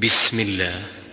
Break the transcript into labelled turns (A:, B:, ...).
A: بسم الله.